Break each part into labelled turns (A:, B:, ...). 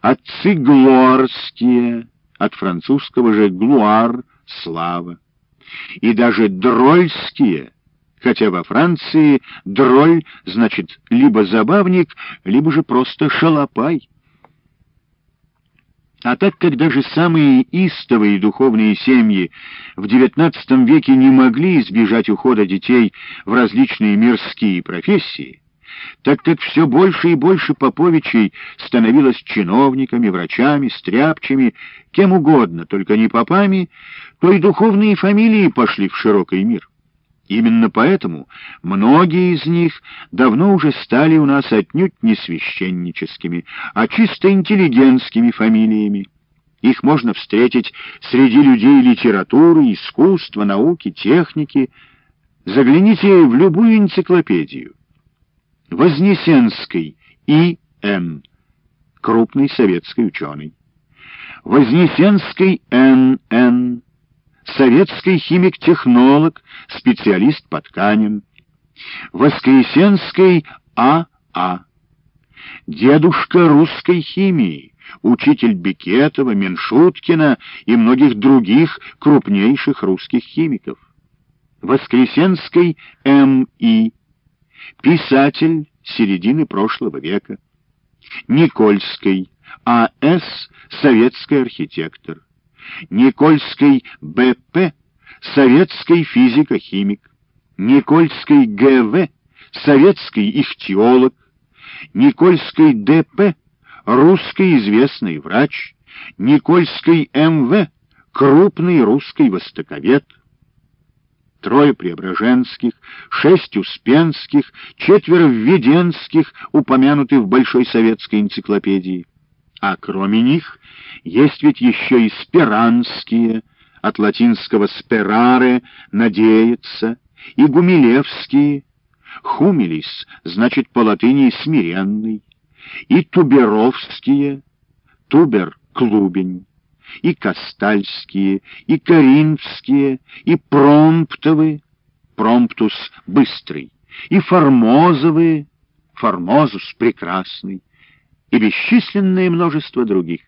A: отцы Глуарские, от французского же «глуар» — «слава», и даже Дрольские, хотя во Франции «дроль» значит либо забавник, либо же просто шалопай. А так как даже самые истовые духовные семьи в XIX веке не могли избежать ухода детей в различные мирские профессии, так как все больше и больше поповичей становилось чиновниками, врачами, стряпчими, кем угодно, только не попами, то и духовные фамилии пошли в широкий мир. Именно поэтому многие из них давно уже стали у нас отнюдь не священническими, а чисто интеллигентскими фамилиями. Их можно встретить среди людей литературы, искусства, науки, техники. Загляните в любую энциклопедию. Вознесенский И.Н., крупный советский ученый. Вознесенский Н.Н., советский химик-технолог, специалист по тканям. Воскресенский А.А., а. дедушка русской химии, учитель Бекетова, Меншуткина и многих других крупнейших русских химиков. Воскресенский М.И., писатель середины прошлого века. Никольский, А.С., советский архитектор. Никольский Б.П., советский физико-химик. Никольский Г.В., советский ихтиолог. Никольский Д.П., русский известный врач. Никольский М.В., крупный русский востоковед трое преображенских, шесть успенских, четверо введенских, упомянуты в Большой советской энциклопедии. А кроме них есть ведь еще и спиранские, от латинского «sperare» — «надеяться», и гумилевские, «хумилис» значит по латыни «смиренный», и туберовские, «тубер» — «клубень» и Кастальские, и Коринфские, и Промптовы, Промптус — быстрый, и Формозовые, Формозус — прекрасный, и бесчисленное множество других.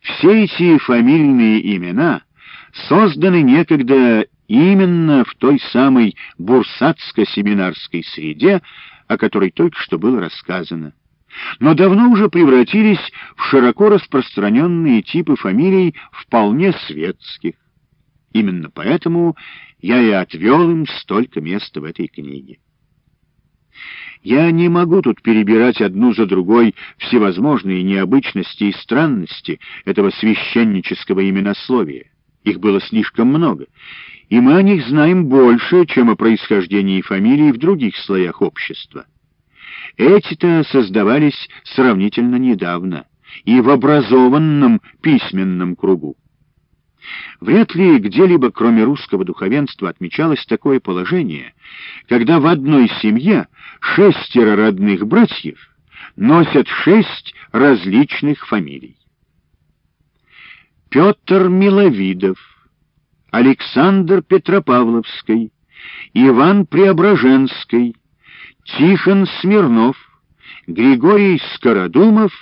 A: Все эти фамильные имена созданы некогда именно в той самой бурсатско-семинарской среде, о которой только что было рассказано но давно уже превратились в широко распространенные типы фамилий вполне светских. Именно поэтому я и отвел им столько места в этой книге. Я не могу тут перебирать одну за другой всевозможные необычности и странности этого священнического именословия. Их было слишком много, и мы о них знаем больше, чем о происхождении фамилий в других слоях общества. Эти-то создавались сравнительно недавно и в образованном письменном кругу. Вряд ли где-либо, кроме русского духовенства, отмечалось такое положение, когда в одной семье шестеро родных братьев носят шесть различных фамилий. Петр Миловидов, Александр Петропавловский, Иван Преображенский, Тихон Смирнов, Григорий Скородумов,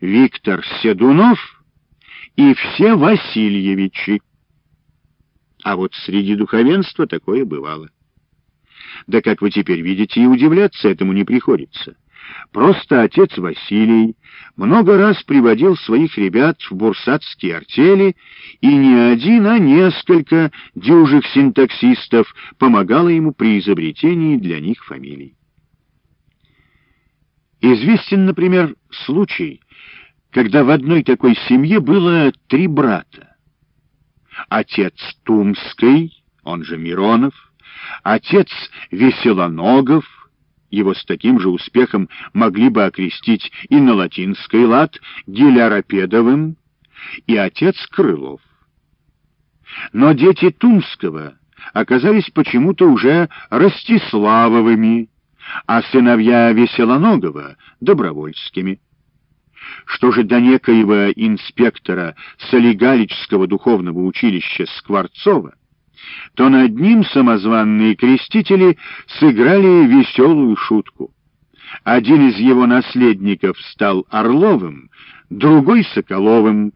A: Виктор Седунов и все Васильевичи. А вот среди духовенства такое бывало. Да как вы теперь видите, и удивляться этому не приходится. Просто отец Василий много раз приводил своих ребят в бурсатские артели, и не один, а несколько дюжих синтаксистов помогало ему при изобретении для них фамилий. Известен, например, случай, когда в одной такой семье было три брата. Отец Тумский, он же Миронов, отец Веселоногов, его с таким же успехом могли бы окрестить и на латинский лад Геляропедовым, и отец Крылов. Но дети Тумского оказались почему-то уже Ростиславовыми, а сыновья Веселоногова — добровольскими. Что же до некоего инспектора Солигалического духовного училища Скворцова, то над ним самозванные крестители сыграли веселую шутку. Один из его наследников стал Орловым, другой — Соколовым,